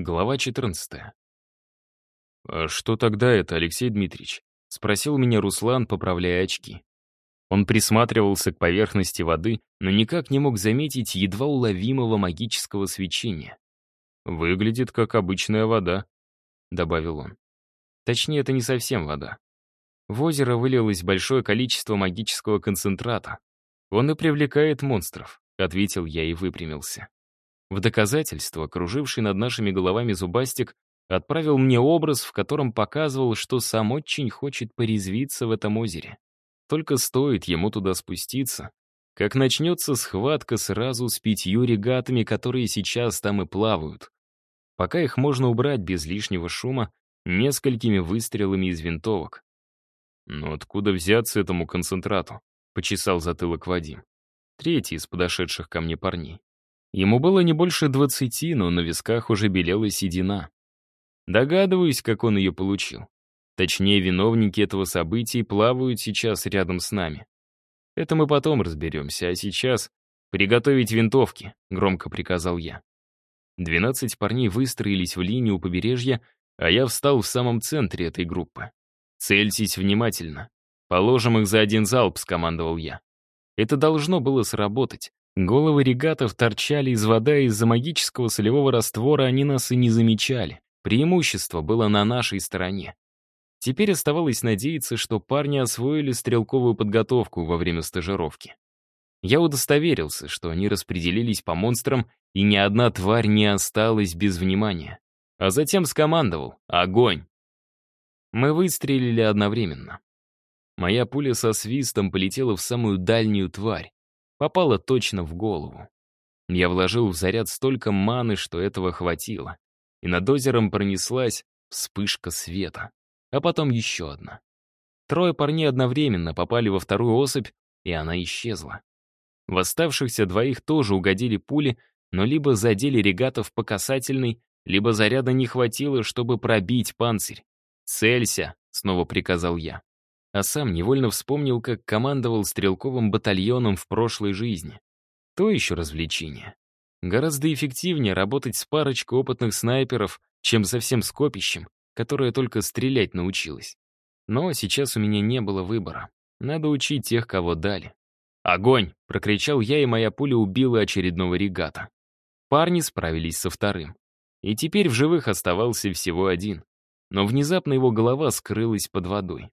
Глава 14. «А что тогда это, Алексей Дмитриевич?» — спросил меня Руслан, поправляя очки. Он присматривался к поверхности воды, но никак не мог заметить едва уловимого магического свечения. «Выглядит как обычная вода», — добавил он. Точнее, это не совсем вода. В озеро вылилось большое количество магического концентрата. Он и привлекает монстров, — ответил я и выпрямился. В доказательство, круживший над нашими головами зубастик отправил мне образ, в котором показывал, что сам очень хочет порезвиться в этом озере. Только стоит ему туда спуститься, как начнется схватка сразу с пятью регатами, которые сейчас там и плавают. Пока их можно убрать без лишнего шума, несколькими выстрелами из винтовок. «Но откуда взяться этому концентрату?» — почесал затылок Вадим. Третий из подошедших ко мне парней. Ему было не больше двадцати, но на висках уже белела седина. Догадываюсь, как он ее получил. Точнее, виновники этого события плавают сейчас рядом с нами. Это мы потом разберемся, а сейчас «Приготовить винтовки», — громко приказал я. Двенадцать парней выстроились в линию у побережья, а я встал в самом центре этой группы. «Цельтесь внимательно. Положим их за один залп», — скомандовал я. Это должно было сработать. Головы регатов торчали из воды, из-за магического солевого раствора они нас и не замечали. Преимущество было на нашей стороне. Теперь оставалось надеяться, что парни освоили стрелковую подготовку во время стажировки. Я удостоверился, что они распределились по монстрам, и ни одна тварь не осталась без внимания. А затем скомандовал «Огонь!». Мы выстрелили одновременно. Моя пуля со свистом полетела в самую дальнюю тварь попала точно в голову. Я вложил в заряд столько маны, что этого хватило. И над озером пронеслась вспышка света. А потом еще одна. Трое парней одновременно попали во вторую особь, и она исчезла. В оставшихся двоих тоже угодили пули, но либо задели регатов по касательной, либо заряда не хватило, чтобы пробить панцирь. «Целься!» — снова приказал я а сам невольно вспомнил, как командовал стрелковым батальоном в прошлой жизни. То еще развлечение. Гораздо эффективнее работать с парочкой опытных снайперов, чем со всем скопищем, которое только стрелять научилось. Но сейчас у меня не было выбора. Надо учить тех, кого дали. «Огонь!» — прокричал я, и моя пуля убила очередного регата. Парни справились со вторым. И теперь в живых оставался всего один. Но внезапно его голова скрылась под водой.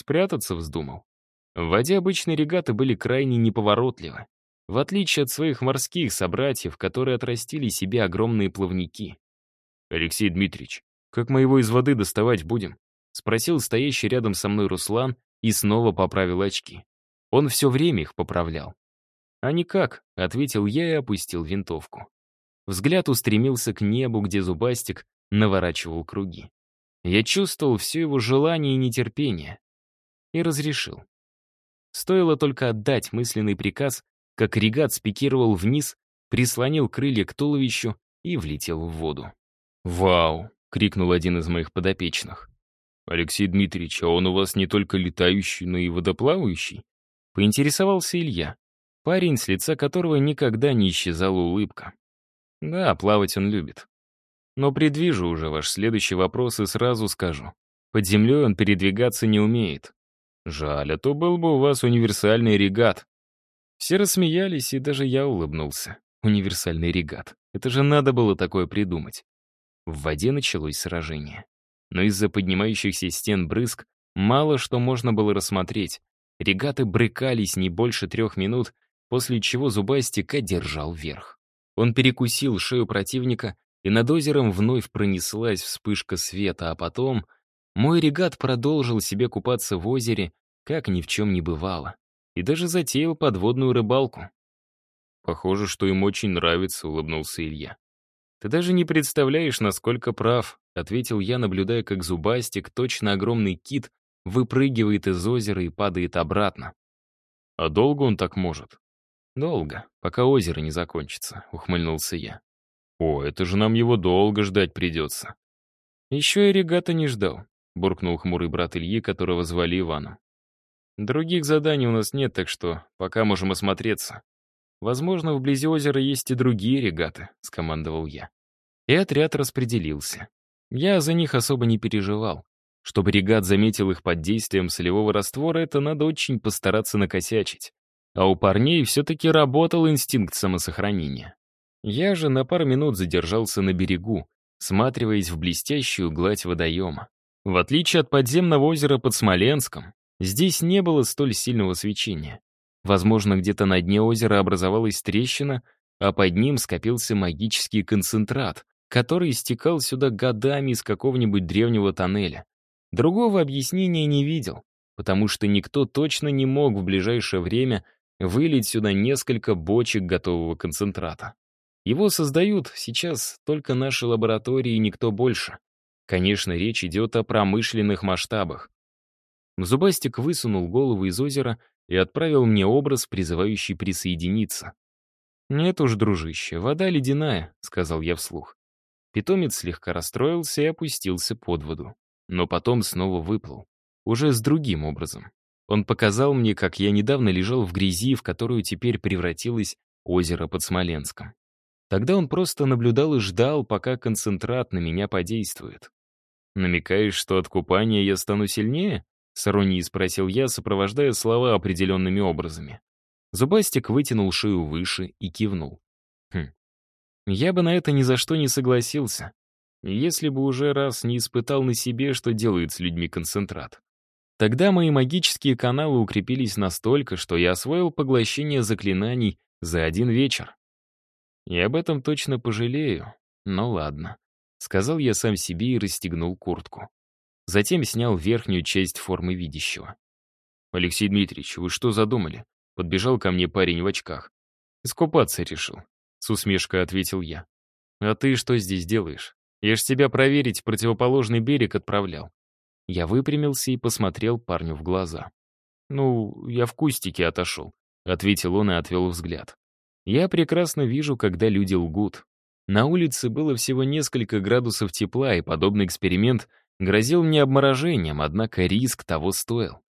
Спрятаться вздумал. В воде обычные регаты были крайне неповоротливы, в отличие от своих морских собратьев, которые отрастили себе огромные плавники. «Алексей Дмитриевич, как мы его из воды доставать будем?» — спросил стоящий рядом со мной Руслан и снова поправил очки. Он все время их поправлял. «А никак», — ответил я и опустил винтовку. Взгляд устремился к небу, где зубастик наворачивал круги. Я чувствовал все его желание и нетерпение и разрешил. Стоило только отдать мысленный приказ, как регат спикировал вниз, прислонил крылья к туловищу и влетел в воду. «Вау!» — крикнул один из моих подопечных. «Алексей Дмитриевич, а он у вас не только летающий, но и водоплавающий?» Поинтересовался Илья, парень, с лица которого никогда не исчезала улыбка. «Да, плавать он любит. Но предвижу уже ваш следующий вопрос и сразу скажу. Под землей он передвигаться не умеет. Жаль, а то был бы у вас универсальный регат. Все рассмеялись, и даже я улыбнулся. Универсальный регат. Это же надо было такое придумать. В воде началось сражение. Но из-за поднимающихся стен брызг мало что можно было рассмотреть. Регаты брыкались не больше трех минут, после чего Зубастик одержал верх. Он перекусил шею противника, и над озером вновь пронеслась вспышка света, а потом мой регат продолжил себе купаться в озере, как ни в чем не бывало, и даже затеял подводную рыбалку. «Похоже, что им очень нравится», — улыбнулся Илья. «Ты даже не представляешь, насколько прав», — ответил я, наблюдая, как зубастик, точно огромный кит, выпрыгивает из озера и падает обратно. «А долго он так может?» «Долго, пока озеро не закончится», — ухмыльнулся я. «О, это же нам его долго ждать придется». Еще и регата не ждал. — буркнул хмурый брат Ильи, которого звали Иваном. «Других заданий у нас нет, так что пока можем осмотреться. Возможно, вблизи озера есть и другие регаты», — скомандовал я. И отряд распределился. Я за них особо не переживал. Чтобы регат заметил их под действием солевого раствора, это надо очень постараться накосячить. А у парней все-таки работал инстинкт самосохранения. Я же на пару минут задержался на берегу, сматриваясь в блестящую гладь водоема. В отличие от подземного озера под Смоленском, здесь не было столь сильного свечения. Возможно, где-то на дне озера образовалась трещина, а под ним скопился магический концентрат, который стекал сюда годами из какого-нибудь древнего тоннеля. Другого объяснения не видел, потому что никто точно не мог в ближайшее время вылить сюда несколько бочек готового концентрата. Его создают сейчас только наши лаборатории и никто больше. Конечно, речь идет о промышленных масштабах. Зубастик высунул голову из озера и отправил мне образ, призывающий присоединиться. «Нет уж, дружище, вода ледяная», — сказал я вслух. Питомец слегка расстроился и опустился под воду. Но потом снова выплыл. Уже с другим образом. Он показал мне, как я недавно лежал в грязи, в которую теперь превратилось озеро под Смоленском. Тогда он просто наблюдал и ждал, пока концентрат на меня подействует. «Намекаешь, что от купания я стану сильнее?» — с иронией спросил я, сопровождая слова определенными образами. Зубастик вытянул шею выше и кивнул. Хм. Я бы на это ни за что не согласился, если бы уже раз не испытал на себе, что делает с людьми концентрат. Тогда мои магические каналы укрепились настолько, что я освоил поглощение заклинаний за один вечер. И об этом точно пожалею. Но ладно. Сказал я сам себе и расстегнул куртку. Затем снял верхнюю часть формы видящего. «Алексей Дмитриевич, вы что задумали?» Подбежал ко мне парень в очках. «Искупаться решил», — с усмешкой ответил я. «А ты что здесь делаешь? Я ж тебя проверить противоположный берег отправлял». Я выпрямился и посмотрел парню в глаза. «Ну, я в кустике отошел», — ответил он и отвел взгляд. Я прекрасно вижу, когда люди лгут. На улице было всего несколько градусов тепла, и подобный эксперимент грозил мне обморожением, однако риск того стоил.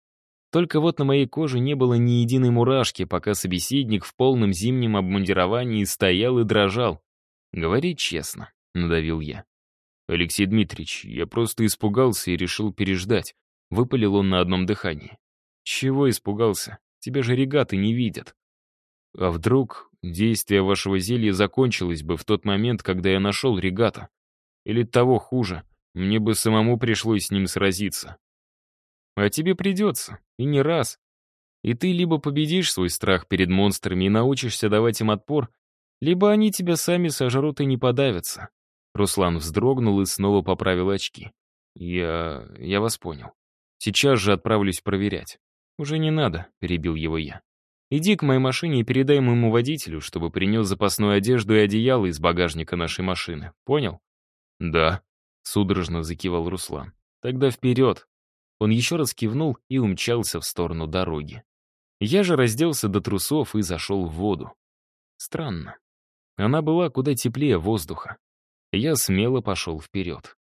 Только вот на моей коже не было ни единой мурашки, пока собеседник в полном зимнем обмундировании стоял и дрожал. «Говори честно», — надавил я. «Алексей Дмитриевич, я просто испугался и решил переждать», — выпалил он на одном дыхании. «Чего испугался? Тебя же регаты не видят». «А вдруг действие вашего зелья закончилось бы в тот момент, когда я нашел регата. Или того хуже, мне бы самому пришлось с ним сразиться. А тебе придется, и не раз. И ты либо победишь свой страх перед монстрами и научишься давать им отпор, либо они тебя сами сожрут и не подавятся. Руслан вздрогнул и снова поправил очки. Я... я вас понял. Сейчас же отправлюсь проверять. Уже не надо, перебил его я. Иди к моей машине и передай моему водителю, чтобы принес запасную одежду и одеяло из багажника нашей машины. Понял? Да, судорожно закивал Руслан. Тогда вперед. Он еще раз кивнул и умчался в сторону дороги. Я же разделся до трусов и зашел в воду. Странно. Она была куда теплее воздуха. Я смело пошел вперед.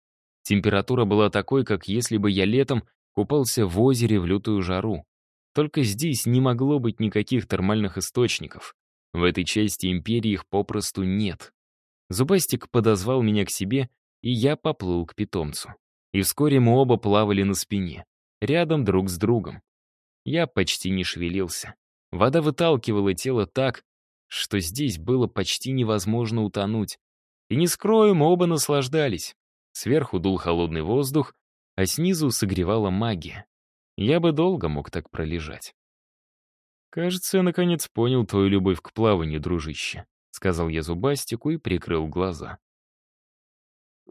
Температура была такой, как если бы я летом купался в озере в лютую жару. Только здесь не могло быть никаких термальных источников. В этой части империи их попросту нет. Зубастик подозвал меня к себе, и я поплыл к питомцу. И вскоре мы оба плавали на спине, рядом друг с другом. Я почти не шевелился. Вода выталкивала тело так, что здесь было почти невозможно утонуть. И не скрою, мы оба наслаждались. Сверху дул холодный воздух, а снизу согревала магия. Я бы долго мог так пролежать. «Кажется, я наконец понял твою любовь к плаванию, дружище», — сказал я зубастику и прикрыл глаза.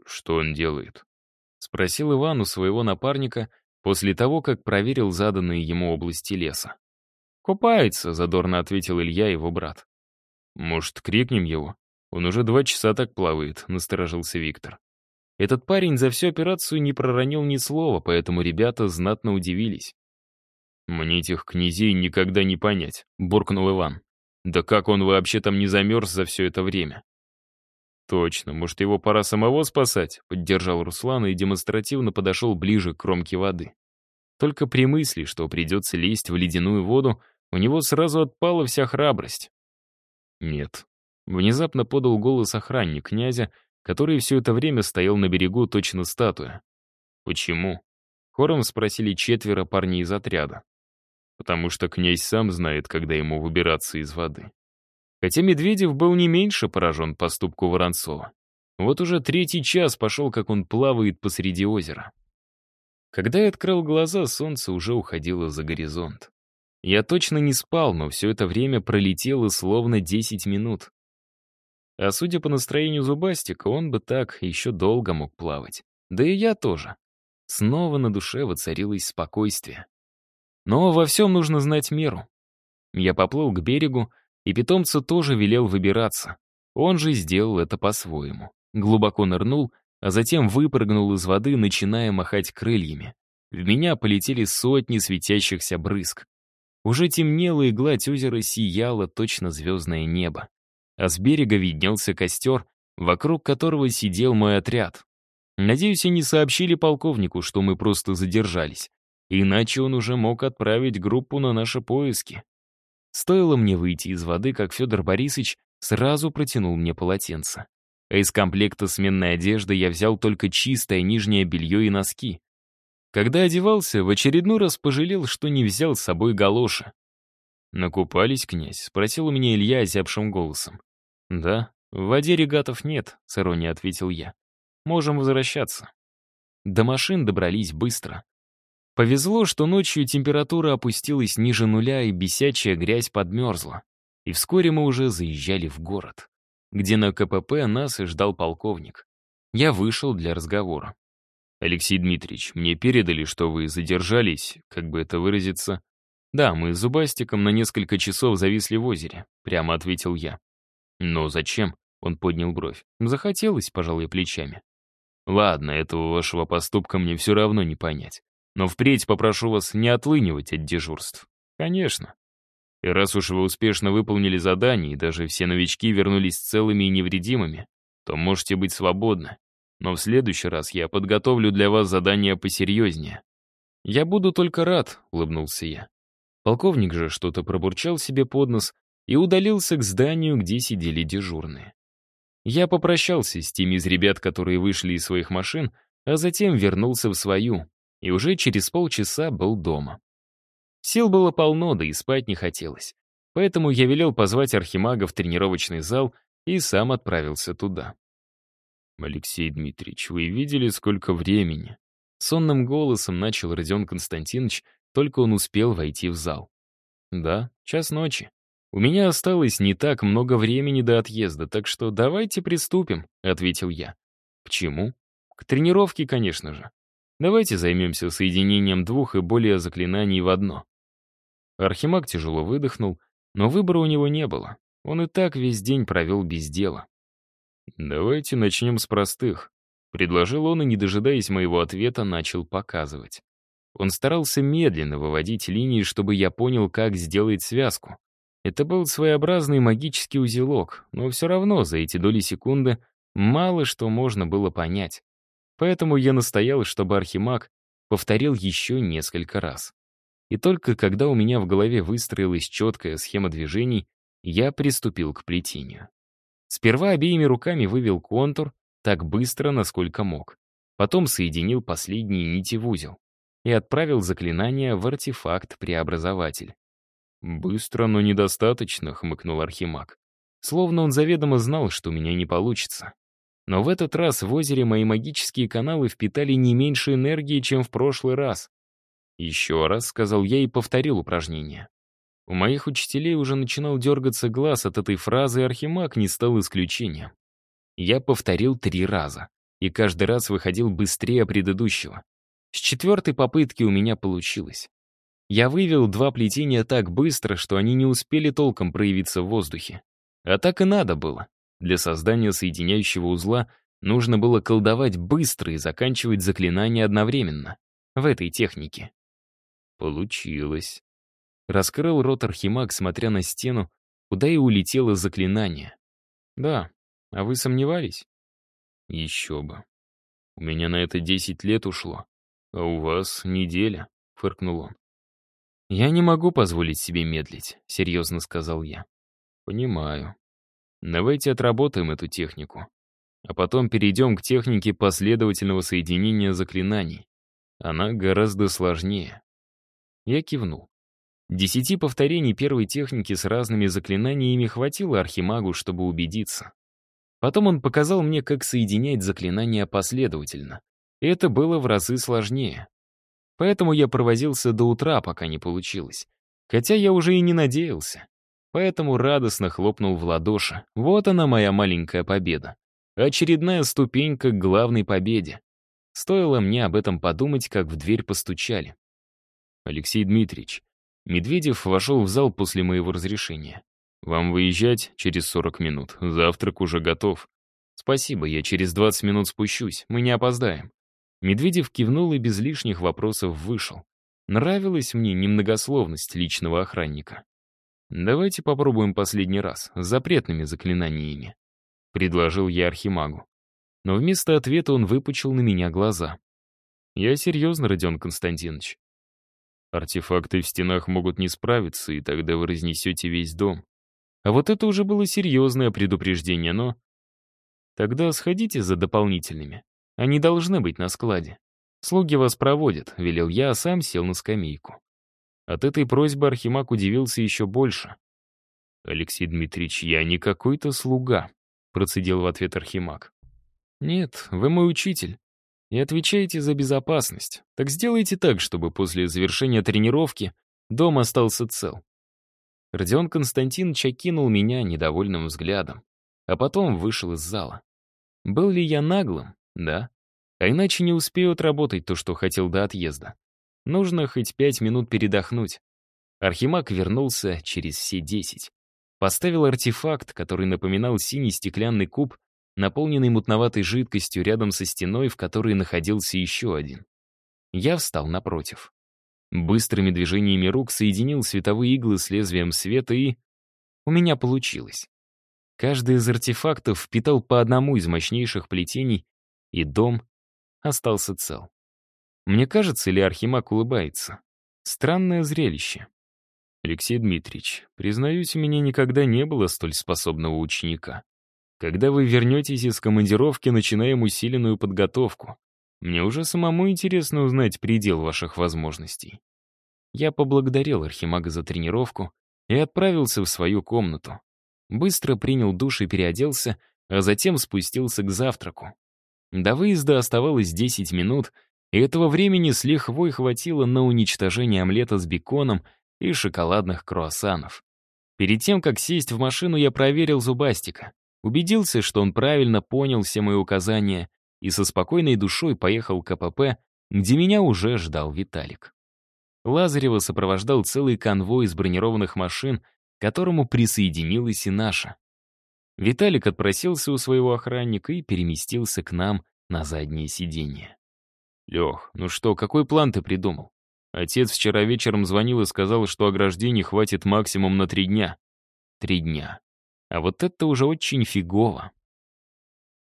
«Что он делает?» — спросил Иван у своего напарника после того, как проверил заданные ему области леса. «Купается», — задорно ответил Илья, его брат. «Может, крикнем его? Он уже два часа так плавает», — насторожился Виктор. Этот парень за всю операцию не проронил ни слова, поэтому ребята знатно удивились. «Мне этих князей никогда не понять», — буркнул Иван. «Да как он вообще там не замерз за все это время?» «Точно, может, его пора самого спасать?» — поддержал Руслан и демонстративно подошел ближе к кромке воды. Только при мысли, что придется лезть в ледяную воду, у него сразу отпала вся храбрость. «Нет». Внезапно подал голос охранник князя, который все это время стоял на берегу точно статуя. «Почему?» — хором спросили четверо парней из отряда. «Потому что князь сам знает, когда ему выбираться из воды». Хотя Медведев был не меньше поражен поступку Воронцова. Вот уже третий час пошел, как он плавает посреди озера. Когда я открыл глаза, солнце уже уходило за горизонт. Я точно не спал, но все это время пролетело словно 10 минут. А судя по настроению Зубастика, он бы так еще долго мог плавать. Да и я тоже. Снова на душе воцарилось спокойствие. Но во всем нужно знать меру. Я поплыл к берегу, и питомцу тоже велел выбираться. Он же сделал это по-своему. Глубоко нырнул, а затем выпрыгнул из воды, начиная махать крыльями. В меня полетели сотни светящихся брызг. Уже темнело, и гладь озера сияла точно звездное небо. А с берега виднелся костер, вокруг которого сидел мой отряд. Надеюсь, они сообщили полковнику, что мы просто задержались. Иначе он уже мог отправить группу на наши поиски. Стоило мне выйти из воды, как Федор Борисович сразу протянул мне полотенце. А из комплекта сменной одежды я взял только чистое нижнее белье и носки. Когда одевался, в очередной раз пожалел, что не взял с собой галоши. «Накупались, князь?» — спросил у меня Илья озябшим голосом. «Да, в воде регатов нет», — с иронией ответил я. «Можем возвращаться». До машин добрались быстро. Повезло, что ночью температура опустилась ниже нуля, и бесячая грязь подмерзла. И вскоре мы уже заезжали в город, где на КПП нас и ждал полковник. Я вышел для разговора. «Алексей Дмитриевич, мне передали, что вы задержались, как бы это выразиться?» «Да, мы с Зубастиком на несколько часов зависли в озере», — прямо ответил я. «Но зачем?» — он поднял бровь. «Захотелось, пожалуй, плечами». «Ладно, этого вашего поступка мне все равно не понять. Но впредь попрошу вас не отлынивать от дежурств». «Конечно». И раз уж вы успешно выполнили задание, и даже все новички вернулись целыми и невредимыми, то можете быть свободны. Но в следующий раз я подготовлю для вас задание посерьезнее». «Я буду только рад», — улыбнулся я. Полковник же что-то пробурчал себе под нос и удалился к зданию, где сидели дежурные. Я попрощался с теми из ребят, которые вышли из своих машин, а затем вернулся в свою, и уже через полчаса был дома. Сил было полно, да и спать не хотелось. Поэтому я велел позвать Архимага в тренировочный зал и сам отправился туда. «Алексей Дмитриевич, вы видели, сколько времени?» Сонным голосом начал Родион Константинович, только он успел войти в зал. «Да, час ночи. У меня осталось не так много времени до отъезда, так что давайте приступим», — ответил я. «К чему?» «К тренировке, конечно же. Давайте займемся соединением двух и более заклинаний в одно». Архимаг тяжело выдохнул, но выбора у него не было. Он и так весь день провел без дела. «Давайте начнем с простых», — предложил он и, не дожидаясь моего ответа, начал показывать. Он старался медленно выводить линии, чтобы я понял, как сделать связку. Это был своеобразный магический узелок, но все равно за эти доли секунды мало что можно было понять. Поэтому я настоял, чтобы Архимаг повторил еще несколько раз. И только когда у меня в голове выстроилась четкая схема движений, я приступил к плетению. Сперва обеими руками вывел контур, так быстро, насколько мог. Потом соединил последние нити в узел и отправил заклинание в артефакт-преобразователь. «Быстро, но недостаточно», — хмыкнул Архимаг. Словно он заведомо знал, что у меня не получится. Но в этот раз в озере мои магические каналы впитали не меньше энергии, чем в прошлый раз. «Еще раз», — сказал я и повторил упражнение. У моих учителей уже начинал дергаться глаз от этой фразы, и Архимаг не стал исключением. Я повторил три раза, и каждый раз выходил быстрее предыдущего. С четвертой попытки у меня получилось. Я вывел два плетения так быстро, что они не успели толком проявиться в воздухе. А так и надо было. Для создания соединяющего узла нужно было колдовать быстро и заканчивать заклинания одновременно. В этой технике. Получилось. Раскрыл рот Архимаг, смотря на стену, куда и улетело заклинание. «Да, а вы сомневались?» «Еще бы. У меня на это десять лет ушло, а у вас неделя», — фыркнул он. «Я не могу позволить себе медлить», — серьезно сказал я. «Понимаю. Давайте отработаем эту технику. а потом перейдем к технике последовательного соединения заклинаний. Она гораздо сложнее. Я кивнул. Десяти повторений первой техники с разными заклинаниями хватило Архимагу, чтобы убедиться. Потом он показал мне, как соединять заклинания последовательно. Это было в разы сложнее. Поэтому я провозился до утра, пока не получилось. Хотя я уже и не надеялся. Поэтому радостно хлопнул в ладоши. Вот она, моя маленькая победа. Очередная ступенька к главной победе. Стоило мне об этом подумать, как в дверь постучали. Алексей Дмитриевич, Медведев вошел в зал после моего разрешения. «Вам выезжать через 40 минут. Завтрак уже готов». «Спасибо, я через 20 минут спущусь. Мы не опоздаем». Медведев кивнул и без лишних вопросов вышел. Нравилась мне немногословность личного охранника. «Давайте попробуем последний раз, с запретными заклинаниями», — предложил я Архимагу. Но вместо ответа он выпучил на меня глаза. «Я серьезно, Родион Константинович. Артефакты в стенах могут не справиться, и тогда вы разнесете весь дом. А вот это уже было серьезное предупреждение, но... Тогда сходите за дополнительными. Они должны быть на складе. Слуги вас проводят, велел я, а сам сел на скамейку. От этой просьбы Архимаг удивился еще больше. «Алексей Дмитриевич, я не какой-то слуга», — процедил в ответ Архимаг. «Нет, вы мой учитель и отвечаете за безопасность. Так сделайте так, чтобы после завершения тренировки дом остался цел. Родион Константинович окинул меня недовольным взглядом, а потом вышел из зала. Был ли я наглым? Да. А иначе не успею отработать то, что хотел до отъезда. Нужно хоть пять минут передохнуть. Архимаг вернулся через все десять. Поставил артефакт, который напоминал синий стеклянный куб, наполненный мутноватой жидкостью рядом со стеной, в которой находился еще один. Я встал напротив. Быстрыми движениями рук соединил световые иглы с лезвием света и... У меня получилось. Каждый из артефактов впитал по одному из мощнейших плетений, и дом остался цел. Мне кажется, или Архимаг улыбается. Странное зрелище. Алексей Дмитриевич, признаюсь, у меня никогда не было столь способного ученика. Когда вы вернетесь из командировки, начинаем усиленную подготовку. Мне уже самому интересно узнать предел ваших возможностей. Я поблагодарил Архимага за тренировку и отправился в свою комнату. Быстро принял душ и переоделся, а затем спустился к завтраку. До выезда оставалось 10 минут, и этого времени с лихвой хватило на уничтожение омлета с беконом и шоколадных круассанов. Перед тем, как сесть в машину, я проверил зубастика. Убедился, что он правильно понял все мои указания и со спокойной душой поехал к КПП, где меня уже ждал Виталик. Лазарева сопровождал целый конвой из бронированных машин, к которому присоединилась и наша. Виталик отпросился у своего охранника и переместился к нам на заднее сиденье. «Лех, ну что, какой план ты придумал? Отец вчера вечером звонил и сказал, что ограждений хватит максимум на три дня». «Три дня. А вот это уже очень фигово.